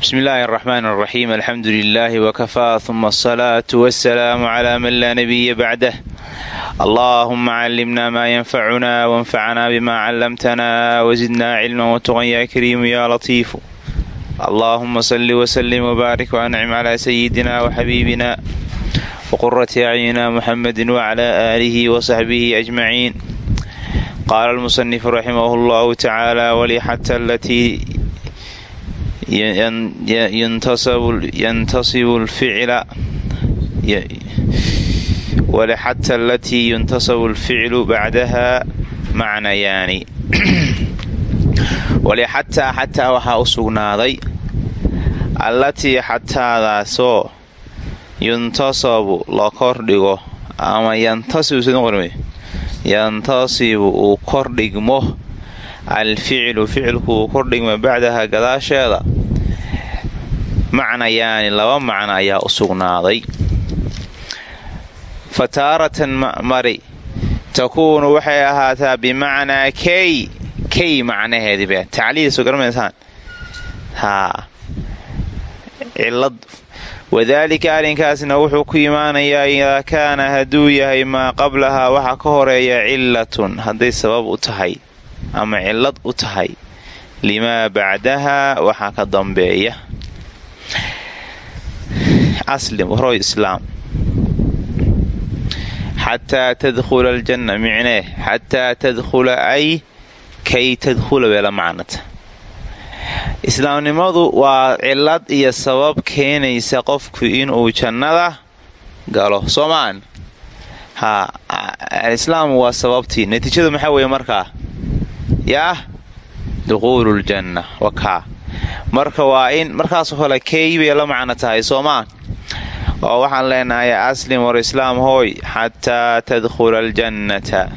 bismi illaahi araxmaan araxiim alxamdu lilaahi wakafaa uma asalaatu wasalaamu calaa man laa nabiya bacdah allaahuma callimna maa yanfacuna wanfacnaa bimaa callamtanaa wazidnaa cilman watuqan yaa kariimu yaa latiifu allaahuma salli wslim wbaarik wancim calaa sayidina waxabiibina waqurati acyunina muxamedi waclaa aalihi wasaxbihi ajmaciin qaala almusanifu raximah llahu tacaala walixata alatii yantasibu lficla walixata alatii yuntasabu alficlu bacdaha macnayaani walixataa xataa waxaa u sugnaaday. Allatii xataadaasoo yuntasabu la kordhigo ama yantasibu uu kordhigmo. Alficlu ficilku uu kordhigmo bacdaha gadaasheeda macnayaani laba macno ayaa u sugnaaday. Fa mari takuunu waxay ahaataa bimacnaa key key macnaheediba tacliil soo garamaysaan haa. Cilad wadaalika arrinkaasna wuxuu ku imaanayaa idaa kaana hadduu yahay maa qablahaa waxa ka horreeya cilatun hadday sabab u tahay ama cilad u tahay. Limaa bacdaha waxaa ka dambeeya aslim horoy islaam xataa tadkhula aljanna micnee xataa tadkhula ay kay tadkhula bay la macnata islaamnimadu waa cilad iyo sabab keenaysa qofku inuu jannada galo soomaan haa alislaamu waa sababtii. Natiijadu maxaa weeye markaa? Yaah dukhuulu ljanna wakaa marka waa in markaasoo kale key bay la macno tahay soomaa oo waxaan leenahay aslim war islaam hooy xataa tadkhula aljannata.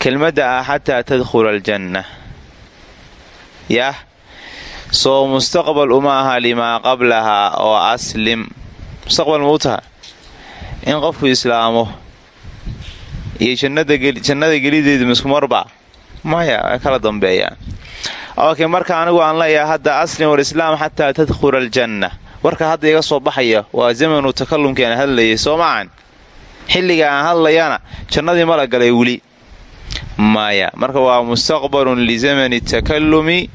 Kelmadda ah xataa tadkhula aljanna. Yah soo mustaqbal uma aha limaa qablahaa oo aslim. Mustaqbal mau taha? In qofku islaamo iyo jannada gelideedu miskumarba maya way kala dambeeyaan ok marka anigu aan leeyahay hadda aslim walislaam xataa tadkhula aljanna warka hadda iga soo baxaya waa zamanu takalumkii aan hadlayay soo xilliga aan hadlayana jannadii mala galay weli. Maya marka waa mustaqbalun lizamani takalumi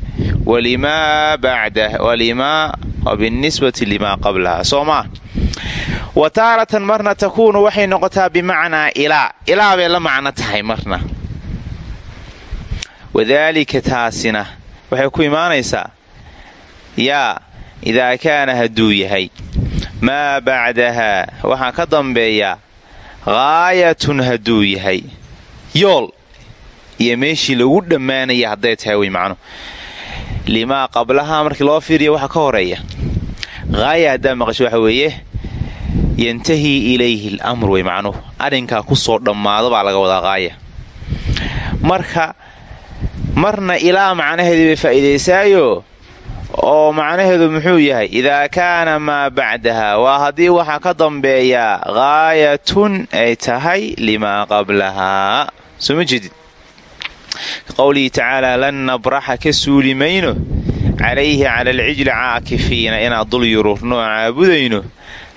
walimaa bacdah walimaa binisbati limaa qablaha. Soo wa taaratan marna takuunu waxay noqotaa bimacnaa ilaa. Ilaa bay la macno tahay marna. Wadaalika taasina waxay ku imaanaysaa yaa idaa kaana hadduu yahay maa bacdahaa waxaa ka dambeeya ghaayatun hadduu yahay. Yool iyo meeshii lagu dhammaanaya hadday tahay wey macnu limaa qablahaa markii loo fiiriya waxa ka horreeya. Haaya haddaa maqasho waxa weeye yantahii ilayhi lamr wey macnuhu arrinkaa ku soo dhammaado baa laga wadaa haaya marka marna ilaa macnaheedii bay faa'iidaysaayo? oo macnaheedu muxuu yahay? Idaa kaana maa bacdaha. Waa haddii waxaa ka dambeeyaa ghaayatun ay tahay limaa qablahaa soo ma jeedid qowlihi tacaalaa lan nabraxa ka suuli mayno calayhi cala alcijli caakifiina. Inaan dul yururno caabudayno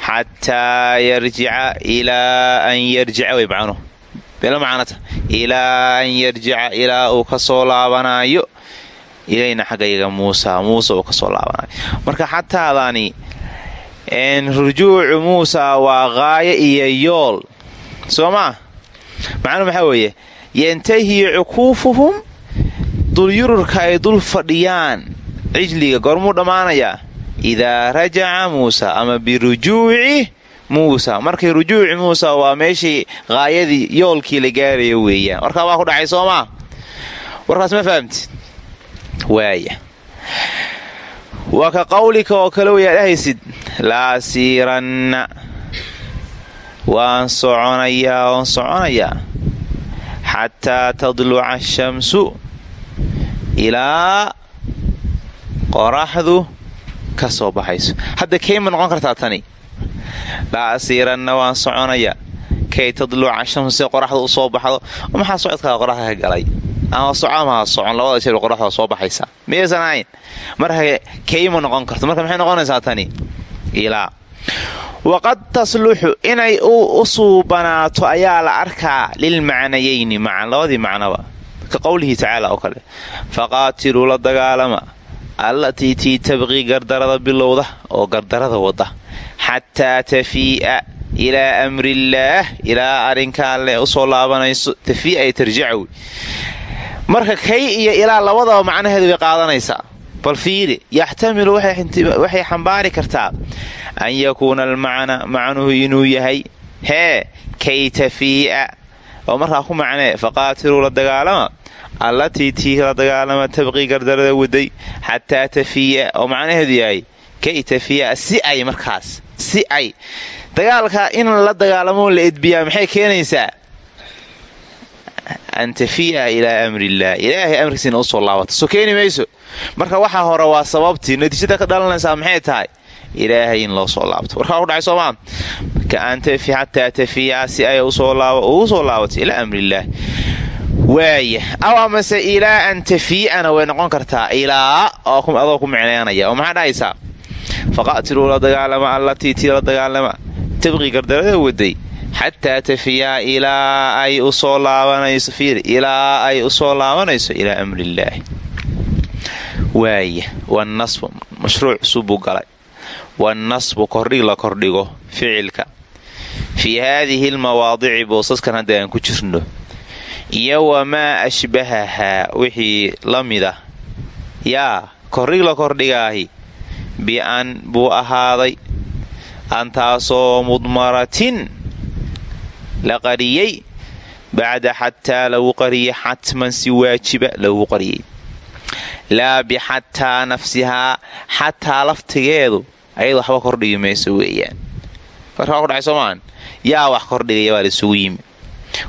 xataa yarjica ilaa an yarjica way macnuhu bela macnata ilaa an yarjica ilaa uu ka soo laabanaayo ilayna xaggayaga muusa muuse uu ka soo laabanayo. Marka xataadani rujuucu muusa waa qaayo iyo yool. Soo maa macnuu maxaa weeye? Yantahii cukuufuhum dulyururka ay dul fadhiyaan. Cijliga goormuu dhammaanayaa? Idaa rajaca muusa ama birujuuci muusa. Markay rujuuci muusa waa meeshii qaayadii yoolkii la gaaraya weeyaan. Warkaa waa ku dhacay soo maa warkaas ma fahamtid? Waaya waa ka qawlika oo kale wayaa dhahaysid laa siiranna. Waan soconayaa waan soconayaa xataa tadluca ashamsu ilaa qoraxdu ka soo baxayso. Hadda kayma noqon kartaa tani laa asiiranna waan soconayaa kay tadluca shamsu si qoraxda u soo baxdo. Maxaa socodkaa qoraxda ka galay? Ama soco ama ha socon. Labada jeer qoraxda soo baxaysa. Miyaysan ahayn? Marka kayma noqon karto? Marka maxay noqonaysaa tani? Ilaa waqad tasluxu inay u suubanaato ayaa la arkaa lilmacnayayni labadii macnaba. Ka qowlihi tacaala oo kale. Faqaatiluu la dagaalama. Allatii tii tabqii gardarada bilowda oo gardarada wada xataa tafii'a ilaa amrillaah ilaa arrinka alle u soo laabanayso tafii'a ay tarjacawi marka kay iyo ilaa labadaba macnaheedu way qaadanaysaa bal fiiri yaxtamilu waxay xambaari kartaa an yakuuna almacna macnuhu inuu yahay hee kay tafii'a oo markaa ku macnee faqaatiluu la dagaalama allatii tii la dagaalama tabqii gardarada waday xataa tafii'a oo macnaheedu yahay kay tafii'a si ay markaas si ay. Dagaalka in la dagaalamoo la edbiyaa maxay keenaysaa? An tafii'a ilaa amrillaah ilaahay amrigiisina u soo laabata soo keeni mayso. Marka waxaa hore waa sababtii natiijada ka dhalanaysaa maxay tahay? Ilaahay in loo soo laabto. Warkaa ku dhacay soomaa xataa tafiica si ay ugu soo laabato ilaa amrillaah waaya aw amase ilaa an tafii'ana way noqon kartaa. Ilaa adoo ku micneynaya oo maxaa dhahaysaa faqatiluu la dagaalama allatii tii la dagaalama tabqii gardarada waday xataa tafiyaa ilaa ay u soo laabanayso fiir ilaa ay u soo laabanayso ilaa amrillaahi waaya wanasbu mashruuc cusub galay wanasbu kordhig la kordhigo ficilka fii haadihi lmawaadici boosaskan hadda aan ku jirno iyo wamaa ashbahahaa wixii la mida yaa kordhig la kordhigaahi bi-an buu ahaaday antaasoo mudmaratin la qariyey bacda xataa lagu qariyay xatman si waajiba lagu qariyey laa bixataa nafsihaa xataa laftigeedu ayad waxba kordhigi mayso weeyaan markaa ku dhacay soomaan yaa wax kordhigaya baa laisugu yimi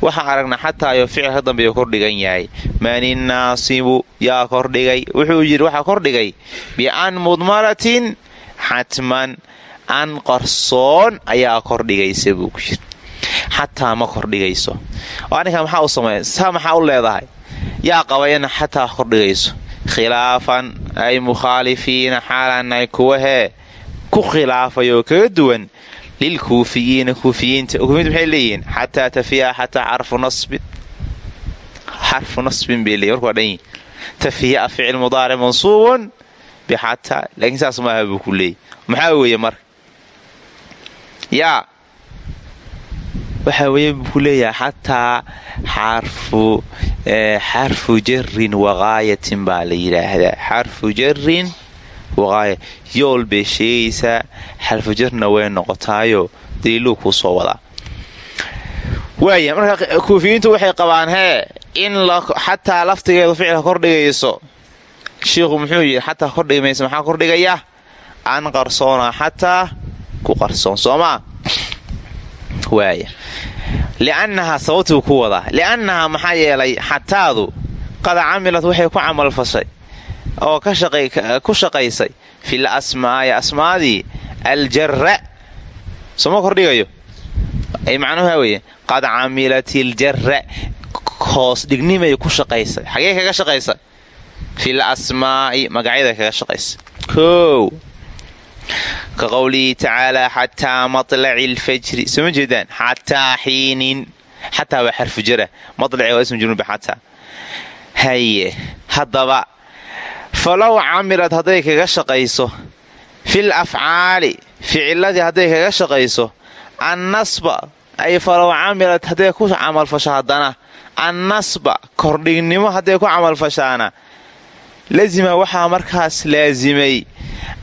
waxaan aragnaa xataayo ficil ka dambeeya kordhigan yahay. Maninnaasibu yaa kordhigay wuxuu yidhi waxaa kordhigay bian mudmaratin xatman an qarsoon ayaa kordhigaysa buu ku yiri xataa ma kordhigayso arinka maxaa u sameeya saa maxaa u leedahay? Yaa qabayana xataa kordhigayso khilaafan ay mukhaalifiina xaalanay kuwa hee ku khilaafay oo kaga duwan lilkuufiyiina kuufiyiinta kuufiyiinta maxay leeyihiin xataa tafiya xataa xarfu nasbin xarfu nasbin bay leeyihiin marka waa dhan yihiin tafiya ficil mudaaric mansuubun bixataa laakiin saas maaha buu ku leeyay maxaa weeye marka yaa waxaa weeye buu ku leeyahay xataa xarfu jarin waqaayatin baa la yidhaahdaa xarfu jarin waqaaya yool bay sheegaysaa way noqotaayo daliiluu kuu soo wadaa. Waaya marka kuufiyiintu waxay qabaan hee in xataa laftigeedu ficilka kordhigayso shiikhu muxuu yidhi xataa kordhigi maysa maxaa kordhigaya an qarsoona xataa ku qarsoon soomaa waaya liannahaa sababtuu ku wadaa. Liannahaa maxaa yeelay xataadu qad camilad waxay ku camalfashay oo ku shaqaysay. Fil asmaa'i asmaadii aljara sooma kordhigayo? Ay macnuhu weye qad camilat iljara hoos dhignimay ku shaqaysay. Xagee kaga shaqaysa fil asmaa'i magacyada kaga shaqaysa kow. Ka qowlihi tacaalaa xataa matlaci lfajri sooma jeedaan? Xataa xiinin xataa waa xarfu jara. Malaci waa ismu junuuba xataa haye haddaba falow camilad hadday kaga shaqayso fil afcaali ficiladii hadday kaga shaqayso annasba ay falow camilad hadday ku camalfasho haddana annasba kordhignimo hadday ku camalfashaana lazima waxaa markaas laasimay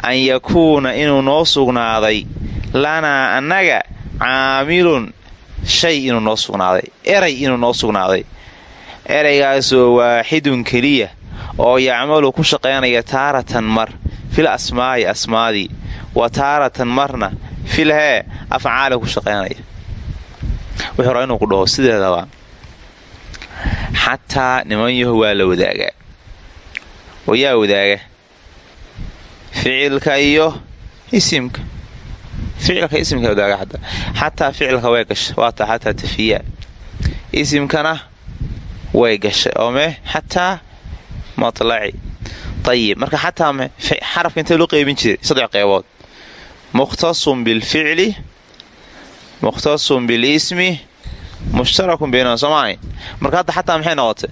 an yakuuna inuu noo sugnaaday lanaa annaga caamilun shay inuu noo sugnaaday eray inuu noo sugnaaday eraygaasoo waaxidun keliya oo yacmalu ku shaqaynaya taaratan mar fil asmaa'i asmaadii wa taaratan marna fil hee afcaali ku shaqaynaya. Wuxuu raa ku dhaho sideedaba xataa niman yaho waa la wadaagaa oo wadaaga? Ficilka iyo isimka. Ficilka isimka wadaaga xataa. Xataa ficilka way gasha waata xataa tafiyaa. Isimkana way gashay oo me xataa matlaci. Ayib marka xataa xarafka intee loo qeybin jiray saddex qeybood mukhtasun bilficli mukhtasun bilismi mushtarakun baynahum soomaahay marka hadda xataa maxay noqotay?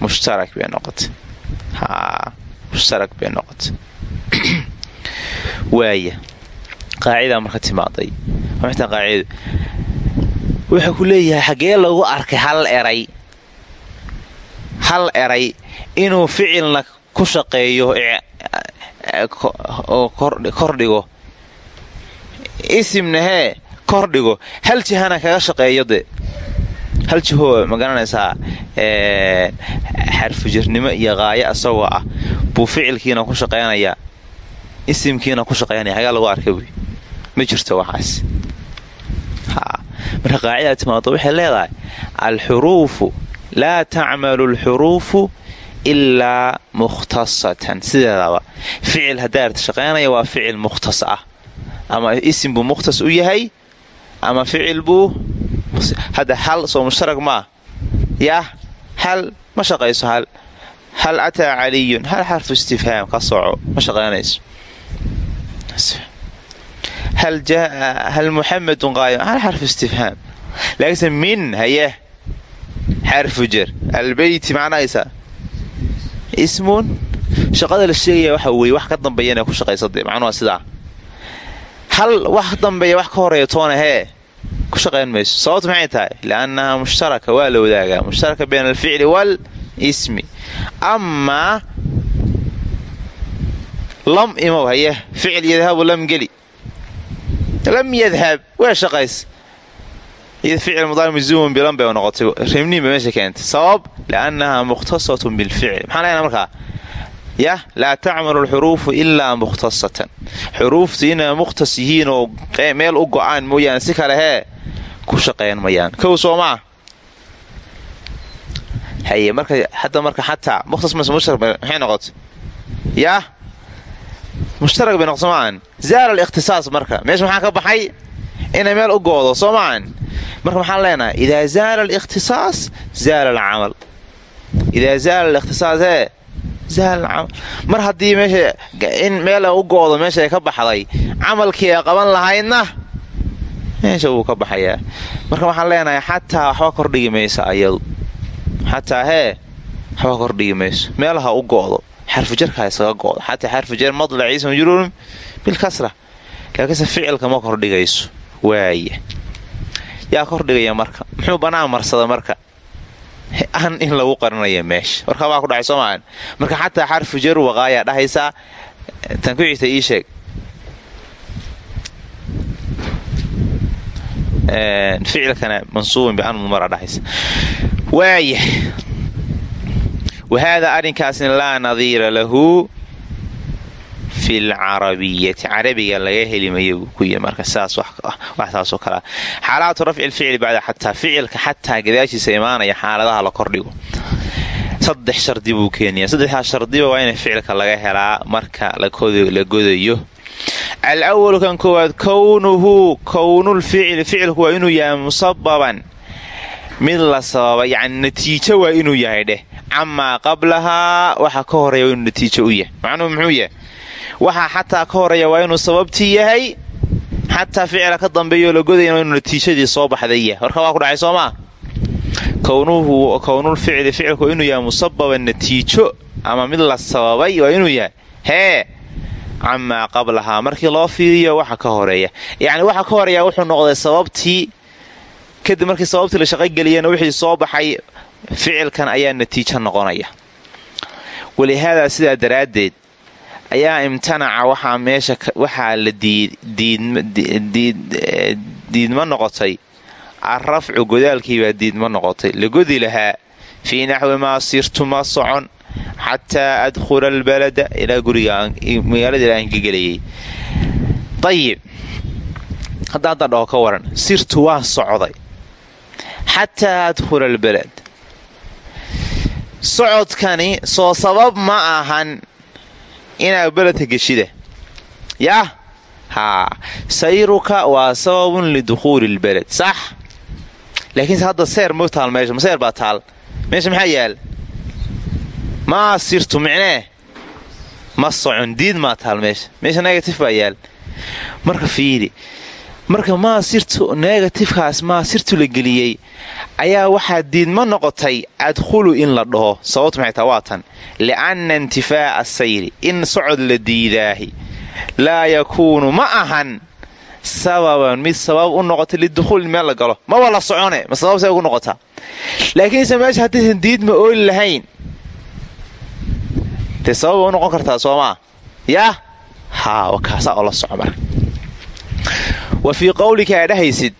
Mushtarak bay noqotay. Mushtarak bay noqotay. Waaya qaacidaa marka timaaday. Wuxuu ku leeyahay xaggee lagu arkay hal eray hal eray inuu ficilna ku shaqeeyo kordhigo isimna hee kordhigo hal jihana kaga shaqeeyo de hal jihoo ma garanaysaa xarfujirnimo iyo qaayo asagoo ah buu ficilkiina ku shaqaynayaa isimkiina ku shaqaynaya xagaa lagu arkay buy ma jirto waxaas. Marka qaacidaa timaado waxay leedahay alxuruufu laa tacmalu alxuruufu ilaa mukhtasatan sideedaba ficil haddaad shaqaynaya waa ficil mukhtas ah ama isim buu mukhtas u yahay ama ficil buu hadda hal soo mushtarag maah yah hal ma shaqayso hal hal ataa caliyun hal xarfu istifhaam ka soco ma shaqaynayso hal muxamedun qaayim hal xarfu istifhaam laakiinse min haye xarfu jer albeyti macnahaysa ismun shaqada la sheegaya waxa weeye wax ka dambeeya inay ku shaqaysade macnuha sidaa hal wax dambeeya wax ka horreeya toona hee ku shaqayn mayso sababtu maxay tahay liannaha mushtaraka waa la wadaagaa mushtaraka bayna alficli wal ismi amaa lam imow haye ficil yadhabu lam geli lam yadhab waa shaqays iyad ficil mudaari mzumun bilan bay noqotay rimniin bay meesha keentay sabab liannaha mukhtasatun bilficl maxaa leena markaa yah laa tacmalu alxuruufu ilaa mukhtasatan xuruuftu inay mukhtas yihiin oo meel u go'aan mooyaane si kale hee ku shaqeyn mayaan kow soo maa haye marka hadda marka xataa mukhtas mase mushtarak maxay noqotay yah mushtarak bay noqoto maahan zaala alikhtisaas marka meesha maxaa ka baxay inay meel u goodo soo maahan marka maxaan leenahay? Idaa zaala alikhtisaas zaala alcamal. Idaa zaala alikhtisaas ee zaala alcamal. Mar haddii meesha in meel u goodo meesha ka baxday camalkii ay qaban lahaydna meesha wuu ka baxayaa. Marka waxaan leenahay? Xataa waxba kordhigi ayadu. Xataa hee waxba kordhigi meelaha u go'do xarfujarka isaga go'do xataa xarfujar madlaciisa majruurun bilkasra laakiinse ficilka ma kordhigayso waaya yaa kordhigaya marka. Muxuu banaan marsada marka? An in lagu qarinaya meesha. Warkabaa ku dhacay soomaan marka xataa xarfu jar waqaayaa dhahaysaa tan ku xigta ii sheeg. Ficilkana mansuubun bianmumara dhahaysa. Waaya wahaadaa arrinkaasna laa nadiira lahu fi lcarabiyati carabiga laga heli mayo buu ku yii marka sidaas wax taasoo kalea xaalaatu rafci lficli bacda xataa ficilka xataa gadaashiisa imaanaya xaaladaha la kordhigo. Saddex shardi buu keenaya. Saddexdaas shardiba waa in ficilka laga helaa marka la godayo. Alwalu kan koowaad kownuhu kownulficli ficilku waa inuu yahay musababan mid la sababa yani natiijo waa inuu yahay dheh. Camaa qablahaa waxa ka horreeya waa inuu natiijo u yahay. Macnuhu muxuu yahay waxaa xataa ka horreeya waa inuu sababtii yahay xataa ficila ka dambeeyo la godayna waa inuu natiijadii soo baxday. Yahay warka waa ku dhacay soo maa kownulficli ficilku inuu yahay musababan natiijo ama mid la sababay waa inuu yahay hee camaa qablahaa markii loo fiiriyo waxa ka horreeya yacni waxa ka horreeya wuxuu noqday sababtii kadib markii sababtii la shaqogeliyana wixii soo baxay ficilkan ayaa natiijo noqonaya. Walihaadaa sidaa daraaddeed ayaa imtanaca waxaa meesha waxaa la diidma noqotay. Arrafcu godaalkiibaa diidma noqotay. La godi lahaa. Fii naxwi maa sirtuma socon xataa adkhula albalada. Ilaa gurigmagaalada ilaa aan ka gelayay. Ayib hadda hadda dhaho ka waran. Sirtu waa socday. Xataa adkhula albalad. Socodkani soo sabab ma ahan inaa beledka geshida yah haa sayruka waa sababun lidukhuuli lbaled sax. Laakiinse hadda seer ma taal meesha ma seer baa taal. Meesha maxaa yaal? Maa sirtu micnee? Ma socon diid maa taal meesha. Meesha negatif baa yaal. Marka fiiri marka maa sirtu negatifkaas maa sirtu la geliyey ayaa waxaa diidma noqotay adkhulu in la dhaho. Sababtu maxay taa waa tan li'anna intifaa'a sayri in socod la diidaahi. Laa yakuunu. Ma ahan. Sababan mid sabab u noqota lidukhuulin meel la galo. Maba la socone ma sababsay ugu noqotaa laakiinse meesha haddaysan diidma ooli lahayn. Dee sababa u noqon kartaa soomaa yaa haa kaasaa oo la soco marka. Wa fii qowlika aa dhahaysid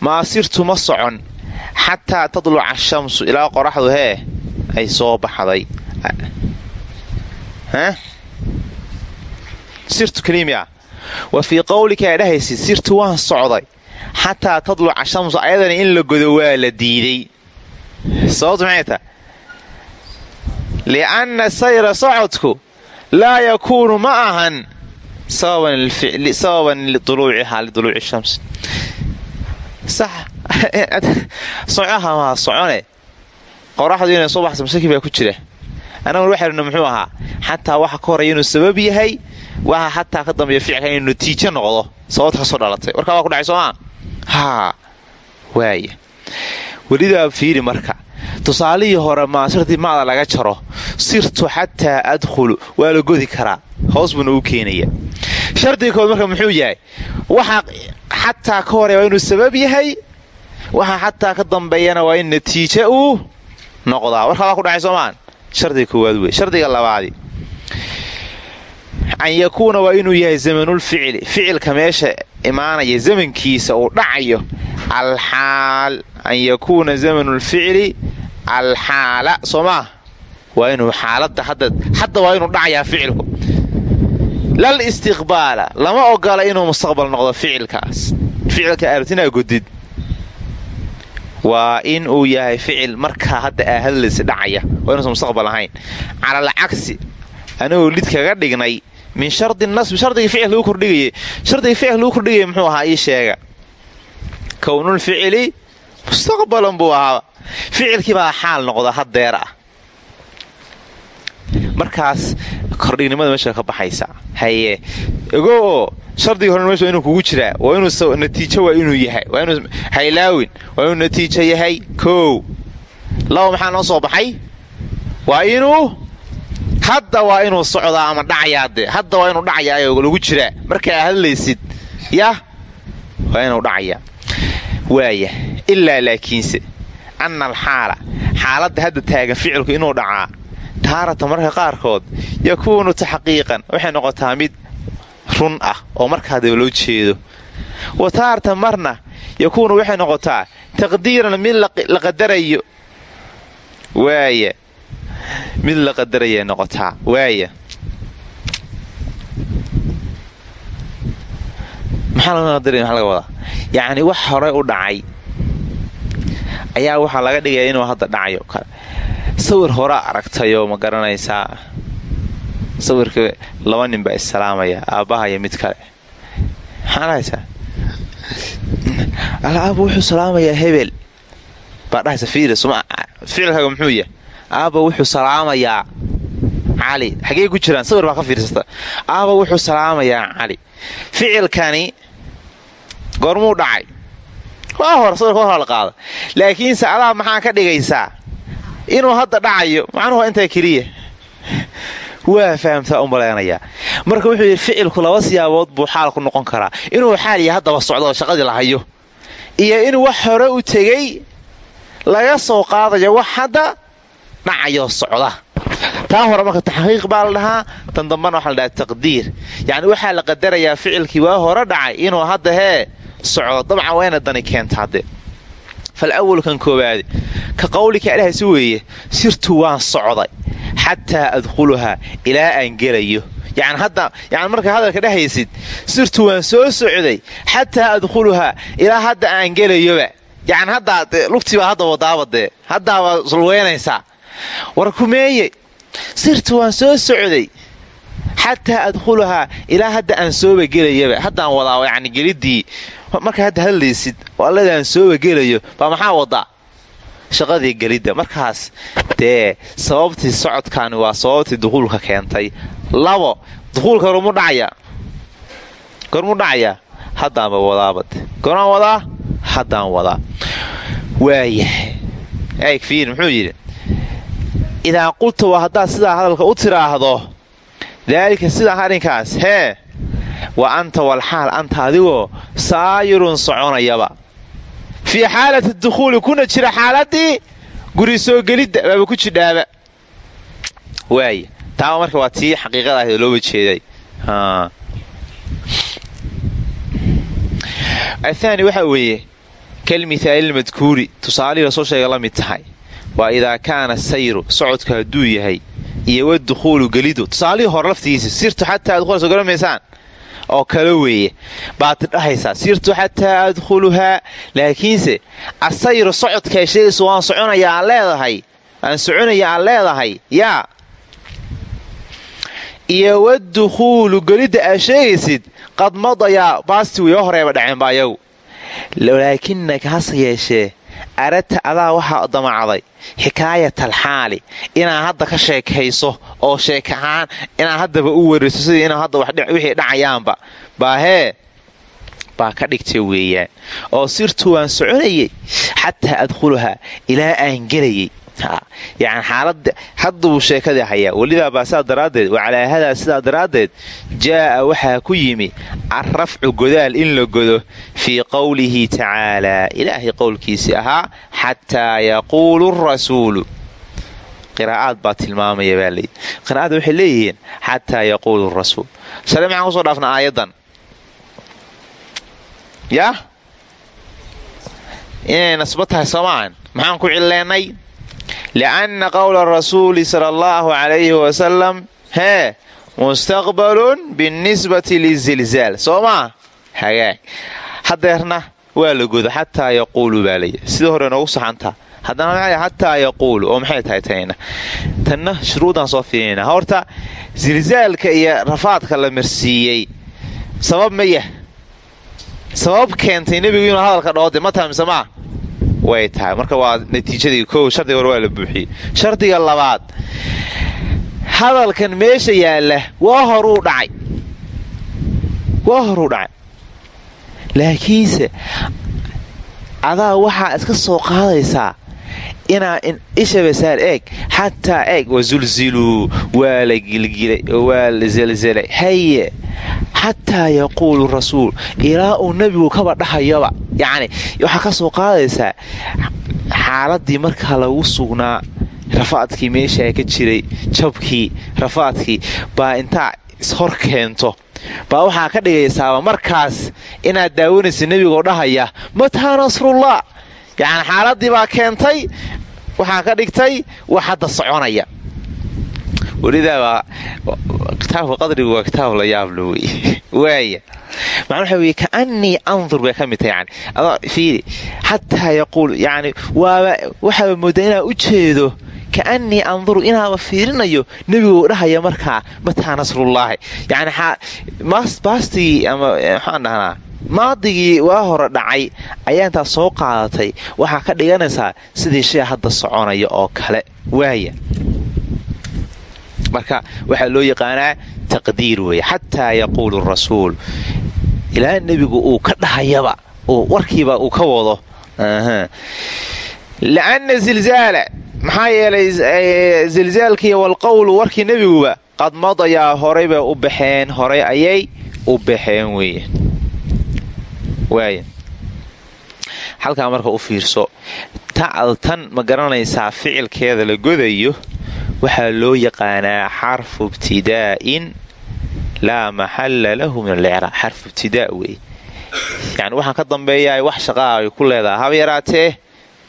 maasirtu ma socon xataa tadluca ashamsu ilaa qoraxdu hee ay soo baxday. Wa fii qowlika aa dhahaysid sirtu waan socday. Xataa tadluca shamsu ayadana in la godo waa la diiday sababtu maxay taa lianna sayra socodku laa yakuunu ma ahan. Sababan liduluucihaa liduluuci shams sax socaha maa socone. Qoraxdu inay soo baxsa masaki baa ku jira. Annaguna waxaynu muxuu ahaa xataa waxa ka horaya inuu sabab yahay waxa xataa ka dambeeya ficilka inuu natiijo noqdo sababta ka soo dhalatay. Warkaa waa ku dhacay soomaa haa waaya welidaa fiiri marka. Tusaalihii hore maasirtii maada laga jaro. Sirtu xataa adkhulu waa la godi karaa. Hoos u keenaya. Shardiga kood marka muxuu yahay waxa xataa ka hore waa inuu sabab yahay waxa xataa ka dambeeyana waa in natiijo uu noqdaa. Warkaa waa ku dhacay soomaan? Shardiga koowaad wey shardiga labaadi. An yakuuna waa inuu yahay zamanulficli ficilka meesha imaanaya zamankiisa uu dhacayo alxaal. An yakuuna zamanulficli alxaala. Soo maa waa inuu xaalada hadda waa inuu dhacayaa ficilku. Lal istiqbaala. Lama ogola inuu mustaqbal noqdo ficilkaas. Ficilka aartinaa godid waa in uu yahay ficil markaa hadda aa dhacaya. Waa inuusan mustaqbal ahayn. Calal cagsi anigoo lid kaga dhignay min shardi nasbi shardiga ficil lagu kordhigayay. Shardiga ficil lagu kordhigaya muxuu ahaa ii sheega. Kownul ficili mustaqbalan buu ahaa. Ficilkii baa xaal noqda hadeer ah markaas kordhignimada meesha ka baxaysa. Haye ego oo shardiga hore meesha inuu kugu jiraa waa inuu natiijo waa inuu yahay waa inuu haylaawin waa inuu natiijo yahay kow. Laba maxaa noo soo baxay? Waa inuu hadda waa inuu socdaa ama dhacayaa dee hadda waa inuu dhacayaa lagu jiraa markaa hadlaysid yah waa inuu dhacayaa waaya ilaa laakiinse anna alxaala xaaladda hadda taagan ficilku inuu dhacaa taarata marka qaarkood yakuunu taxqiiqan. Waxay noqotaa mid run ah oo markaadaba loo jeedo. Wa taarata marna yakuunu waxay noqotaa taqdiiran mid la qadarayo. Waaya mid la qadarayay noqotaa. Waaya yacni wax horey u dhacay ayaa waxaa laga dhigaya inuu hadda dhacayo kale sawir hore aragtayoo ma garanaysaa sawirka laba nin baa issalaamaya aabbaha iyo mid kale. Alaaba wuxuu salaamayaa hebel. Baa dhahaysa fiiri ficilkaaga muxuu yahay? Aaba wuxuu salaamayaa cali. Xagee ku jiraan? Sawir baa ka fiirsata. Aaba wuxuu salaamayaa cali. Ficilkani goormuu dhacay. Waa hore sawirka hor la qaada laakiinse adaa maxaa ka dhigaysaa inuu hadda dhacayo macnuhu intaa keliya waa fahamtaa u malaynayaa marka wuxuu yidhi ficilku laba siyaabood buu xaal ku noqon karaa. Inuu xaal iyo haddaba socdo oo shaqadii la hayo. Iyo in wax hore u tegey laga soo qaadayo wax hadda dhacayo socda. Taa hore marka taxqiiq baa la dhahaa tan dambana waxaa la dhahaa taqdiir. Yacni waxaa la qadarayaa ficilkii waa hore dhacay inuu hadda hee socdo. Dabcan waa ina dani keenta hadde fal awalkan koowaade ka qawlika adhahaysi weeye sirtu waan socday xataa adkhuluhaa ilaa aan gelayo yani markaa hadalka dhehaysid sirtu waan soo socday xataa adkhuluhaa ilaa hadda aan gelayoba yani haddaa lugtiibaa hadda wadaaba dee haddaaba sulweynaysaa war kumeeye sirtu waan soo socday xataa adkhuluhaa ilaa hadda aan sooba gelayaba haddaan wadaa yani gelidii markaa hadda hadlaysid oo alladaan sooba gelayo baa maxaa wadaa shaqadii gelidda markaas dee sababtii socodkaani waa sababtii dukuulka keentay. Labo dukuulka gormu dhacaya. Gormu dhacaya haddaanba wadaabad. Goraan wadaa haddaan wadaa waayahay eeg fiir muxuu yidhi idaa qulta waa haddaad sidaa hadalka u tiraahdo daalika sidaa arrinkaas hee wa anta walxaal anta adigoo saayirun soconayaba. Fii xaalati dukhuuli kuna jira xaaladii? Guri soo gelidda baaba ku jidhaaba. Waaya taaba marka waa tii xaqiiqada oo looba jeeday athaani waxaa weeye kalmithaalilmadkuuri tusaalihii la soo sheega la mid tahay. Waa idaa kaana sayru socodka hadduu yahay iyo wadukhuulu gelidu. Tusaalihii hore laftigiisa sirtu xataa adkhulaso garamaysaan oo kale weeye. Baad tidhahaysaa sirtu xataa adkhuluhaa laakiinse asayru socodkaa sheegaysa waan soconaya aan leedahay aan soconaya leedahay yaa. Iyo wadukhuulu gelidda aad sheegaysid qad madayaa baasti way oo horeeba dhaceenba ayagu laakinaka hase yeeshee aradta adaa waxaa damacday. Xikaayatalxaali inaad hadda ka sheekayso oo sheek ahaan inaad haddaba u wariso sidii ina hadda wixii dhacayaanba. Baahee baa ka dhigtay weeyaan. Oo sirtu waan soconayay xataa adkhuluhaa ilaa aan gelayay haddabuu sheekadii hayaa. Welidaa baa sidaa daraaddeed wacalaa hadaa sidaa daraaddeed jaa'a waxaa ku yimi arrafcu godaal in la godo fii qowlihi tacaalaa ilaahay qowlkiisii ahaa xataa yaquulu rasuulu. Qiraa'aad baa tilmaamaya baa layidhi qiraa'ada waxay leeyihiin xataa yaquulu rasuul. Shalay maxaan ku soo dhaafna aayaddan? Yah? Inay nasbo tahay soomaan? Maxaan ku cilleennay lianna qowla rasuuli sala allahu calayhi wasalam hee mustaqbalun binnisbati lizilzaal soo maa hagaag hadeerna waa la godo xataa yaquulu baa lay sida hore noogu saxantaa haddana xataa yaquulu oo maxay tahay tanina tanna shuruudaan soo fiirinayna horta zilzaalka iyo rafaadka la marsiiyey sabab maya sabab keentay nebigu inuu hadalka ma way tahay. Marka waa natiijadii kow shardiga hore waa la buuxiyey. Shardiga labaad hadalkan meesha yaalla waa horuu dhacay. Waa horuu dhacay. Laakiinse adaa waxaa iska soo qaadaysaa inaa ishabasaar eeg xataa eeg wazulziluu waa la gilgilay oo waa la zelzelay. Haye xataa yaquulu rasuul ilaa uu nebigu kaba dhahayaba. Yacni waxaa ka soo qaadaysaa xaaladii markaa lagu sugnaa rafaadkii meeshaa ka jiray jabkii rafaadkii baa intaa ishor keento. Baa waxaa ka dhigaysaaba markaas inaad daawanaysa nebigoo dhahaya mataa nasrullah yacni xaaladii baa keentay waxaa ka dhigtay wax hadda soconaya. Welidaabaa kitaabka qadrigu waa kitaab la yaabla wey waaya macnaa waxa weye kaanii andur bay ka mid tahay yani fiiri xataa yaquul yani waaba waxaaba moodaa inaa u jeedo kaanii anduru inaaba fiirinayo nebiguu dhahaya markaa mataa nasrullaahi. Yani baastigii ama maxaan dhahnaa maadigii waa hore dhacay ayaa intaa soo qaadatay. Waxaa ka dhiganaysaa sidii shay hadda soconaya oo kale. Waaya marka waxaa loo yaqaanaa taqdiir weeye. Xataa yaquulu rasuul. Ilaa nebigu uu ka dhahayaba warkiiba uu ka wado. Lianna zilzaala. Maxaa yeelay zilzaalkii walqowlu warkii nebiguba qad madayaa horay u baxeen horay ayay u baxeen weeye halkaa marka u fiirso tan ma garanaysaa ficilkeeda la godayo waxaa loo yaqaanaa xarfu ibtidaa'in laa maxalla lahu min alicraab xarfu ibtidaa weeye. Yani waxaan ka dambeeyaa wax shaqaa ay ku leedaha haba yaraatee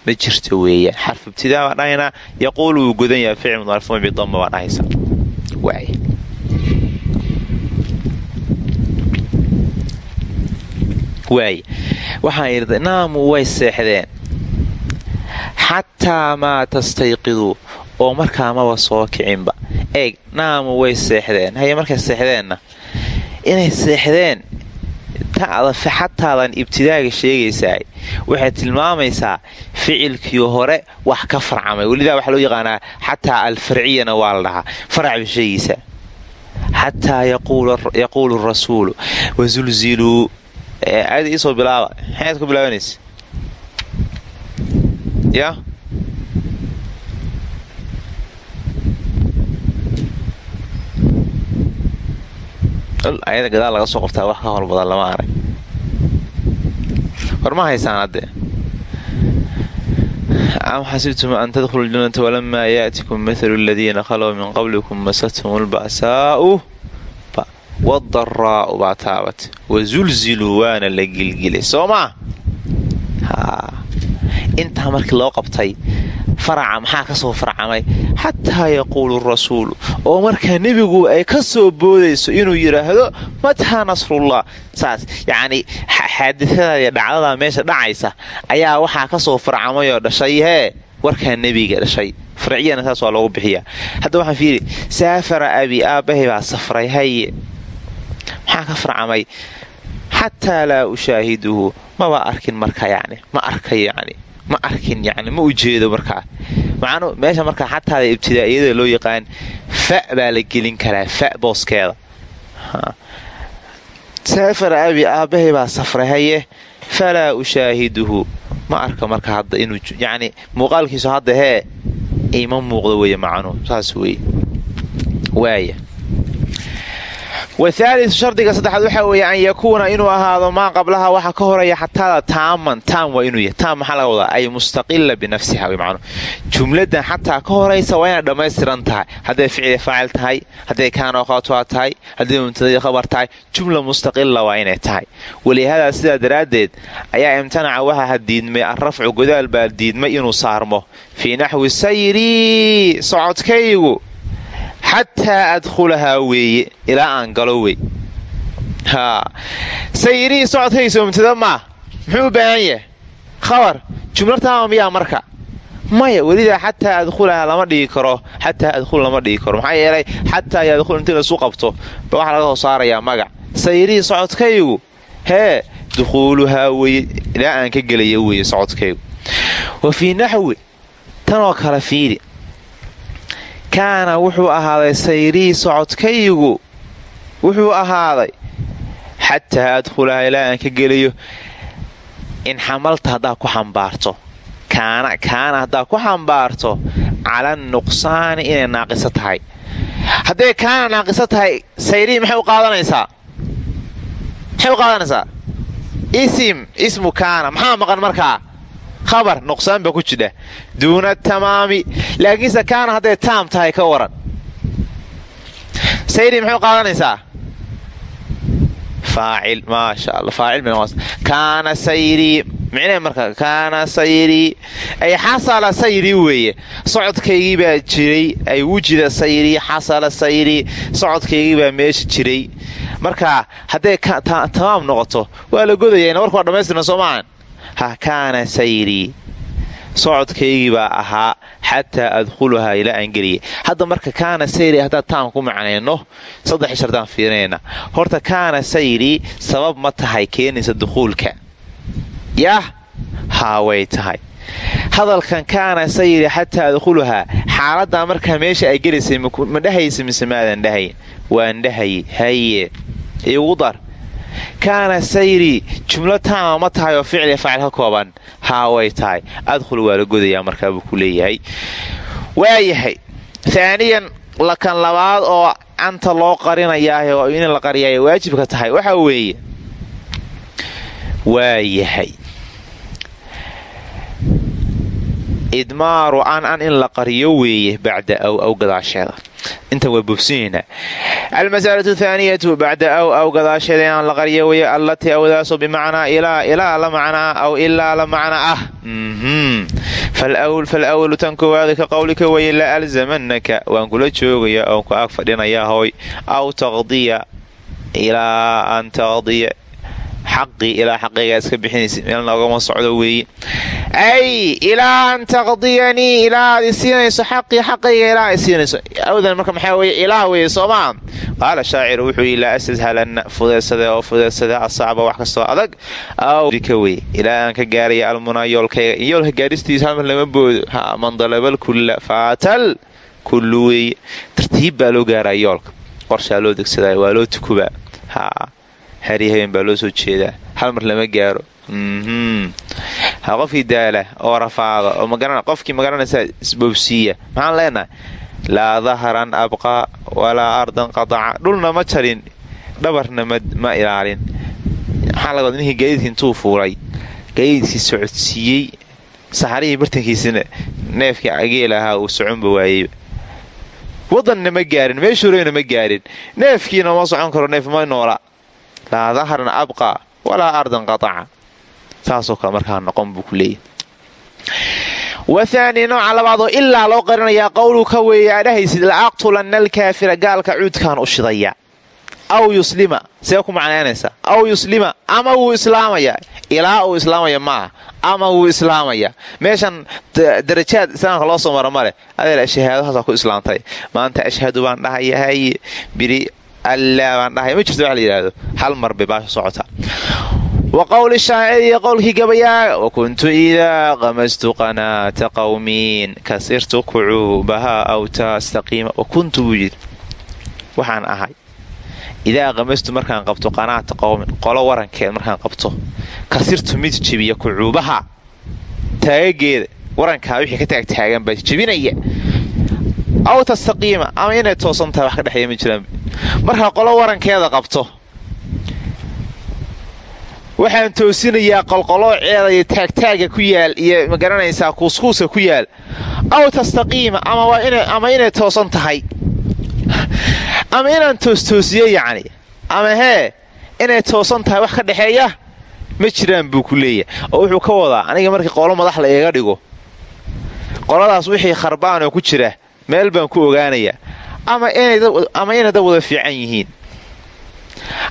ma jirto weeyaan. Xarfu ibtidaa baa dhahaynaa yaquulu wuu godan yahay ficil mudaarifun bidama baa dhahaysa naamu way seexdeen. Xataa maa tastayqiduu oo markaa maba soo kicinba. Eeg naamu way seexdeen. Haye markay seexdeenna inay seexdeen. Xataadan ibtidaaga sheegaysaa waxay tilmaamaysaa ficilkii hore wax ka farcamay. Welidaa waxaa loo yaqaanaa xataa alfarciyana waa la dhahaa. Farac bay sheegaysaa. Xataa yaquulu rasuulu wasulziluu aayada iisoo bilaaba. Maxaad ku bilaabanaysa. Ya ayada gadaal laga soo qortaa wax ka hor badan lama arag. War ma haysaan am xasibtum an tadkhulu ljannata walamaa yaatikum mathalu aladiina khalow min qablikum masathum lba'saa'u wadaraa'u baa taabat wazulziluu waana la gilgilay soo maa intaa markii loo qabtay faraca maxaa ka farcamay xataa yaquulu rasuulu oo markaa nebigu ay ka soo boodayso inuu yidhaahdo mataa nasrullah saas yacnii xaadisada iyo dhacdada meesha dhacaysa ayaa waxaa ka soo farcamayoo dhashay hee warkaa nebiga dhashay farciyana saas waa loogu bixiyaa hadda waxaan fiiri saafara abi aabbahay baa safray haye maxaa ka farcamay xataa laa ushaahiduhu maba arkin marka yani ma arkay yani ma arkin yani ma ujeedo markaa macnu meesha markaa xataada ibtidaa'iyada loo yaqaan fa baa la gelin karaa fa booskeeda. Saafar abi aabbahay baa safray haye falaa ushaahiduhu. Ma arka marka hadda inuu yani muuqaalkiisu hadda hee ima muuqdo weeye macnuu saas weye waaya wathaaliu shardiga saddexaad waxaa weeye an yakuuna inuu ahaado maa qablaha waxa ka horaya xataada taaman taam waa inuu yahay. Taam maxaa laga wadaa? Ay mustaqila binafsiha wy macnuu jumladan xataa ka horaysa waa inay dhammaystiran tahay. Hadday ficli faacil tahay hadday kaanoo khaatuha tahay hadday mubtadai khabar tahay jumla mustaqila waa inay tahay. Walihadaa sidaa daraaddeed ayaa imtanaca waxaa diidmay arrafcu godaal baa diidmay inuu saarmo. Fii naxwi sayrii socodkaygu xataa adkhulahaa weeye ilaa aan galo wey sayrii socodkayso mubtada maa muxuu baahan yahay khabar jumlartaama miyaa marka maya welidaa xataa adkhulahaa lama dhigi karo xataa adkhul lama dhigi karo maxaa yeelay xataa yadkhul intii laisu qabto ba waxaa laga soo saarayaa magac sayrii socodkaygu hee dukhuuluhaa weye ilaa aan ka gelaya weeye socodkaygu wa fii naxwi tanoo kale fiiri kaana wuxuu ahaaday sayrii socodkaygu wuxuu ahaaday xataa adkhulaha ilaa aan ka gelayo in xamalta haddaad ku xambaarto kaana kaana haddaad ku xambaarto cala nuqsaani inay naaqiso tahay. Hadday kaana naaqiso tahay sayrii maxay u qaadanaysaa? Maxay u qaadanaysaa? Isim ismu kaana maxaa maqan markaa khabar nuqsaan baa ku jidha duuna tamaami laakiinse kaana hadday taam tahay ka waran sayrii maxay u qaadanaysaa faacil maasha alla faacil kaana sayrii micnee marka kaana sayrii ay xasala sayrii weeye socodkaygii baa jiray ay wujida sayrii xasala sayrii socodkaygii baa meesha jiray marka hadday tamaam noqoto waa la warka waa dhammaystirna soo maahan ha kaana sayrii socodkaygii baa ahaa xataa adkhuluhaa ilaa aan geliyay hadda marka kaana sayrii haddaad taam ku macnayno saddex shardaan fiirinayna horta kaana sayrii sabab ma tahay keenaysa dukhuulka. Yaah haa way tahay. Hadalkan kaana sayrii xataa adkhuluhaa xaaladaa markaa meesha ay gelaysay ma dhahaysa mise maadan dhahayn? Waan dhahaye haye igu dar kaana sayrii jumlo taama ma tahay oo ficli faacil ka kooban. Haa way tahay. Adkhul waa la godayaa markaa buu ku leeyahay. Waayahay haaniyan lakan labaad oo anta loo qarinayaa oo in la qariyaay waajibka tahay. Waxaa weeye waayahay idmaaru an an in la qariyo weeye bacda aw aw gadaasheeda intan waa bobsinaynaa almasalatu thaaniyatu bacda aw aw gadaasheeda inaan la qariyo weye allatii awdaaso bimacnaa ilaa ilaa la macnaa aw ilaa la macna ah. Falawlu tan koowaada ka qowlika weye la alzamanaka waan kula joogayaa oon ku ag fadhinayaa hooy. Aw taqdiya ilaa an taqdiya xaqii ilaa xaqaygaa iska bixinaysa meel noogama socdo weeye ay ilaa an taqdiyanii ilaa aad isiinayso xaqii xaqayga ilaa awdan marka maxaa weye ilaah weeye soomaa qaala shaaciru wuxuu yii laa astadhalanna oo fudeysade asacba wax kastoo adag. Awdika wey ilaa aan ka gaaraya almunaa yoolkayga yoolka gaaristiisa halmar lama boodo. Ha man dalabal kulla faatal kullu weeye tartiib baa loo gaaraa yoolka. Qorshaa loo degsadaa waa loo tukubaa ha hari habeen baa loo soo jeedaa. Hal mar lama gaaro. Ha qofkii daala oo rafaada oo qofkii ma garanaysaa isboobsiiya. Maxaan leenahay? Laa dahran abqaa walaa ardan qadaca. Dhulna ma jarin dhabarna ma ilaalin. Maxaa laga wada ninkii gaadiidkii intuu fuulay gaadiidkii socodsiiyey saxarihii bartankiisina neefkii ageel ahaa uu soconba waayeyba wadanna ma gaarin meeshuureyna ma gaarin. Neefkiina ma socon karo neef ma noola laa dahran abqaa walaa ardan qataca saasoo kale markaa noqon buu ku leeyahy wathaani nooca labaadoo ilaa loo qarinayaa qowlu ka weeye adhahaysid la aqtulanna alkaafira gaalka cuudkaan u shidaya. Aw yuslima see ku aw yuslima ama wuu islaamaya. Ilaa uu islaamaya maaha ama wuu islaamaya. Meeshan darajaad islaamka loo soo mara maleh adeer shahaadahaasaa ku islaamtay maanta ashhadu baan dhahayahay. Biri allaa baan dhahaya ma jirto wax la yidhaahdo? Hal mar bay baasha socotaa. Wa qowli shaaciri iyo qowlkii gabayaaga wa kuntu idaa qamastu qanaata qawmiin kasirtu kucuubahaa aw tastaqiima wa kuntu buu yidhi. Waxaan ahay idaa qamastu markaan qabto qanaata qawmin qolo warankeed markaan qabto kasirtu mid jebiya kucuubaha. Taagageeda warankaa wixii ka taagtaagan baa jebinaya aw tastaqiima ama inay toosan tahay wax ka ma jiraan. Markaa qolo warankeeda qabto. Waxaan toosinayaa qolqolooceeda iyo taagtaaga ku yaal iyo ma garanaysaa kuuskuuska ku yaal. Aw tastaqiima ama inay toosan tahay. Ama inaan toostoosiyo yacni. Ama hee inay toosan tahay wax ka dhexeeya? Ma jiraan buu ku leeyahay. Oo wuxuu ka wadaa aniga markii qolo madax la iga dhigo. Qoladaas wixii kharbaanoo ku jira meel baan ku ogaanayaa ama inay dad wada fiican yihiin.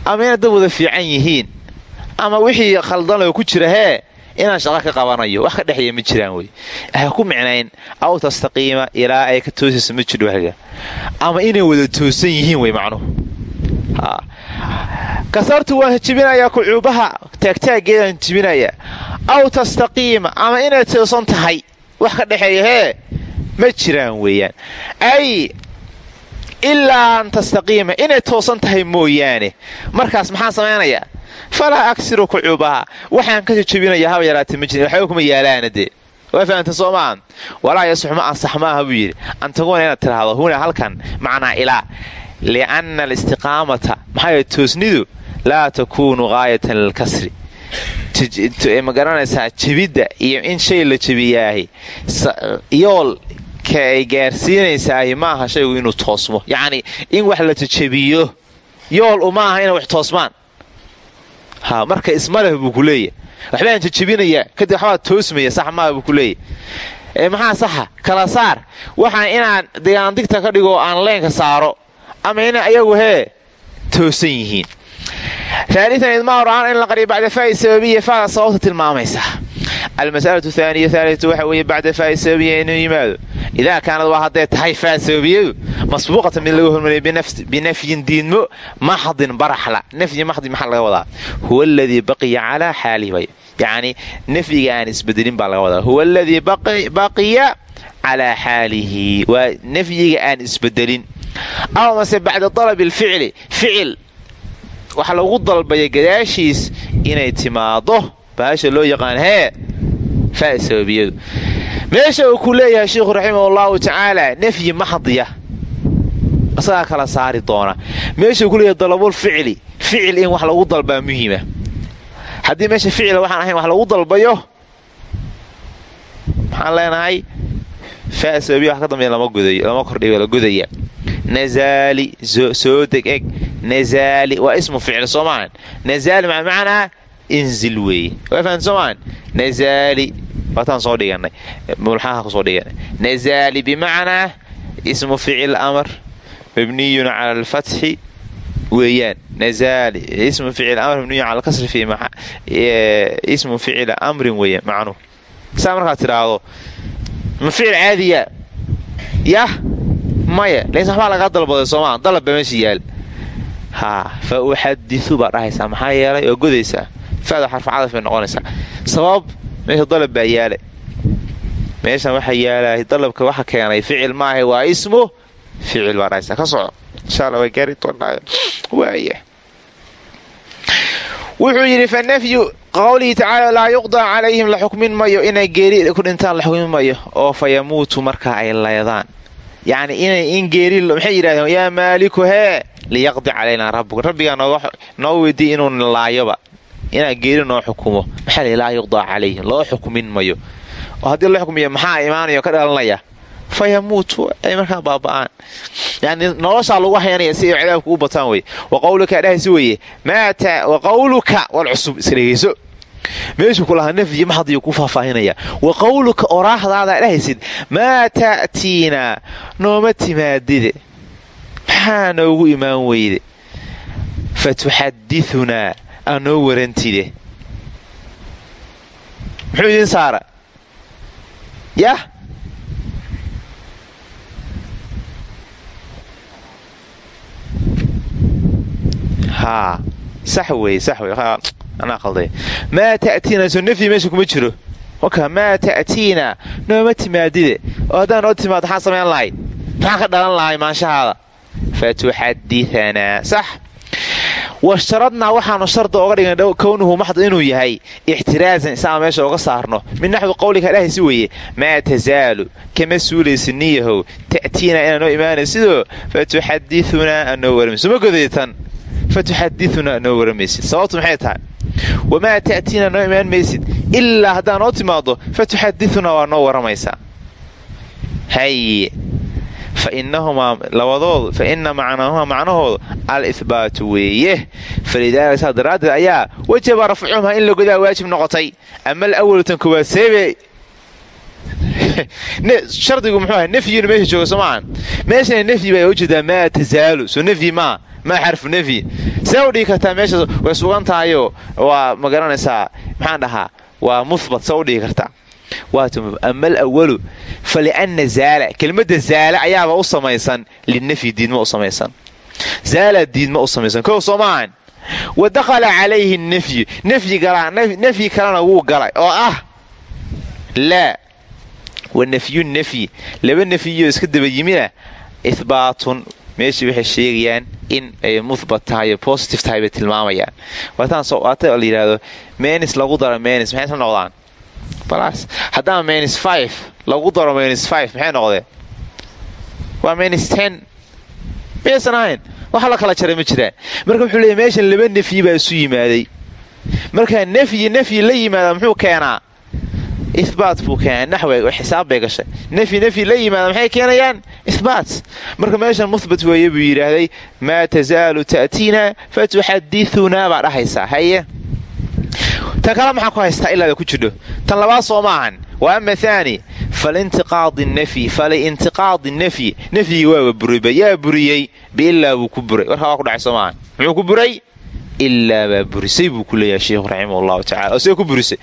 Ama inay dad wada fiican yihiin. Ama wixii khaldanoo ku jira hee inaan shaqo ka qabanayo wax ka dhexeeya ma jiraan wey. Ha ku micnayn aw tastaqiima ilaa ay ka toosaysa ma jiro haga ama inay wada toosan yihiin wey macnuhu kasartu waan jibinayaa kucuubaha taagtaaggeedaan jibinayaa aw tastaqiima ama inay toosan tahay wax ka dhexeeya hee ma jiraan weeyaan. Ay ilaa an tastaqiima inay toosan tahay mooyaane. Markaas maxaan samaynayaa falaa aksiru kucuubaha waxaan ka jejebinaya haba yaraata ma jirin. Waxba kuma yaalaana dee. Waa fahamta soo maaha walaa yasux ma ansax maaha buu yidhi. Antaguuna inaad tidhaahdo huna halkan. Macnaa ilaa. Lianna alistiqaamata maxaa toosnidu laa takuunu gaayatan lilkasri. Ma garanaysaa jebidda iyo in shay la jebiyaahi yoolka ay gaarsiinaysaahi maaha shaygu inuu toosmo. Yacni in wax la jejebiyo yool uma aha inay wax toosmaan. Ha marka ismaleh buu ku leeyahy waxbaan jejebinayaa kadib waxbaa toosmaya sax maaha buu ku leeyahy ee maxaa saxa? Kala saar. Waxaan inaan degaandigta ka dhigo aan leenka saaro ama inay ayagu hee toosan yihiin. Aalian idmaa ra'aan in la qariyo bacda faa'i sababiya faada sababta tilmaamaysa almas'alatu thaaniya haalatu waxa weeye bacda faa'i sababiya inuu yimaado. Idaa kaanad waa hadday tahay faa sababiyadu masbuuqatan mid laga hormariyay binafyin diidmo maxdin baraxla. Nafyi maxdi maxaa laga wadaa? Huwa aladii baqiya calaa xaalihi bay yacni nafyiga aan isbedelin baa laga wadaa. Huwa aladii baqiya calaa xaalihi waa nafyiga aan isbedelin. Aw mase bacda dalabi alficli ficil. Waxa lagu dalbaya gadaashiis inay timaado baasha loo yaqaan hee faa sababiyadu meesha uu ku leeyahay sheikhu raximah allahu nafyi maxdiya isagaa kala saari doona. Meesha uu ku leeyahay dalabul ficli ficil in wax lagu dalbaa muhiima. Haddii meesha ficila waxaan ahayn wax lagu dalbayo maxaan leenahay faa sababiya wax ka dambeya lama kordhigo la godaya nazaali soo deg eg nazaali ismu ficil soo maahan. Nazaali macnaa inzil weeye waa fahamta soo maahan nazaali waataan soo dhiganay mulxaha ku soo dhiganay nazaali bimacnaa ismu ficil amar mabniyun cala alfatxi weeyaan nazaali ismu ficil amr mabniyu cala kasri fi ismu ficila amrin weeye macnuhu saa markaad tidhaahdo ma ficil caadiya yah maya. Lays waxbaa lagaa dalbaday soomaa dalabba meesha yaal haa fa uxadiu baa dhahaysaa maxaa yeelay? Oo godaysaa fada xarfacadaf bay noqonaysaa. Sabab meesha dalab baa yaale. Meeshan waxa yaalla dalabka waxa keenay ficil maaha waa ismu ficil baa dhahaysaa ka soco. Insha alla way gaari doonaa waaya wuxuu yidhi fa nafyu qowlihi tacaala laa yuqdaa calayhim la xukmin mayo. Inay geeri ku dhintaan la xukmin mayo. Oo fa yamuutu markaa ay leedaan yacni inay in geeri maxay yidhahdeen yaa maaliku hee liyaqdi calaynaa rabbuka. Rabbigaa noo weydiiy inuu laayoba inaa geeri noo xukumo maxaa laa yuqdaa calayhim loo xukmin mayo. Oo haddii loo xukmiyo maxaa imaanayo ka dhalanaya? Fa yamuutu ay markaa baaba'aan. Yani noloshaa lagu hayanaya si ay cadaabku u bataan wey wa qawluka dhahaysi weye wa qawluka wal cusub. Iska dhegayso meeshuu ku lahaa nafyi maxadiyu ku faahfaahinaya. Wa qawluka oraahdaada dhahaysid maa ta'tiinaa nooma timaadide. Maxaa noogu imaan weyde fa aa noo warantide muxuu idin saara yah haa sax wey sax wey anaa qalday. Maa ta'tiina soo nafyi meesha kuma jiro. Waka maa ta'tiina nooma timaadide. Oo haddaan noo timaado maxaan samayn lahay maxaan ka dhalan lahay maanshahaada? Fa tuxadianaa sax washtaradnaa waxaanu sharda oga dhigan kownuhu maxd inuu yahay ixtiraazan isaga meesha oga saarno. Min naxwi qowlika dhahaysi weeye maa tasaalu kama suulaysa niyahow ta'tiina inaa noo imaanay sidoo fa tuxadiunaa anoo warmayso ma godaytan? Fa tuxadiunaa anoo waramaysid sababtu maxay tahay? Wamaa ta'tiina noo imaan maysid ilaa haddaa noo timaado fa tuxadiunaa waa noo waramaysaa haye fa inahumaa labadoodu fa ina macnaahumaa macnahoodu al ihbaatu weeye falidaalika saa daraaddeed ayaa wajaba rafcuhumaa in la godaa waajib noqotay ama alawalu tan koowaad seebe shardigu muxuu ahay nafyina meesha jooga soo maahan meeshana nafyi baa u jeedaa maa tasaalu soo nafyi maa maa xarfu nafyi see u dhigi kartaa meesha way sugan tahayoo waa ma garanaysaa maxaan dhahaa waa muhbat see u dhigi kartaa ama alawalu fa lianna zaala kelmadda zaala ayaaba u samaysan linafyi diidma u samaysan zaala diidma u samaysan kow soo wa dakhala calayhi nafyu nafyi kalena wuu galay oo ah laa wa nafyu nafyi laba nafyiyoo iska daba yimina ihbaatun meeshii waxay sheegayaan in ay muhbat tahay oo positive tahay tilmaamayaan waata la yidhaahdo lagu daro menis maxay isla noqdaan balaas haddaan menis five. Lagu daro menis five maxay noqdeen waa menis ten. Miyaysan ahayn waxa la kala jaray ma jiraan. Marka wuxuu leeyay meeshan laba nafyi baa isu yimaaday. Markaa nafyi nafyi la yimaada muxuu keenaa? Ihbaat buu keenaa. Naxwe xisaab bay gashay. Nafyi nafyi la yimaada maxay keenayaan? Ihbaat marka meeshan muhbat weeye buu yidhaahday maa tasaalu ta'tiina fa tuxadiunaa baa dhahaysaa. Haye tan kale maxaa ku haystaa ilaada ku jidho tan labaad soo maahan wa ama haani falintiqaadi nafyi nafyigii waaba burayba yaa buriyey biilaa buu ku buray warkaa waa ku dhacay soo maahan muxuu ku buray ilaa baa burisay buu ku leeyahay sheikhu raximah tacala see ku burisay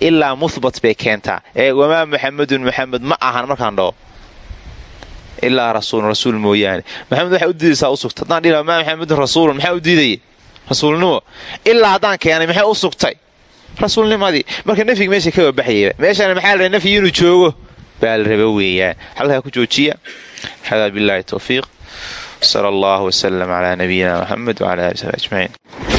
ilaa muhbat bay keentaa ee wamaa muxamedun muxamed ma ahan markaan dhaho ilaa rasuulun rasuul mooyaane maxamed waxay u diidaysaa u sugta haddaan dhihi maa muxamedun rasuulun maxaa u diidaya rasuulnimo. Ilaa haddaan keenay maxay u sugtay? Rasuulnimadii. Marka nafyiga meesha ka wabaxayaba meeshana maxaa la nafyi inuu joogo? Baa la raba weeyaan. Halkaa ku joojiya. Hada billahi towfiiq sala allahu wasalam calaa nabiyina muxamed wcala ali sabi ajmaciin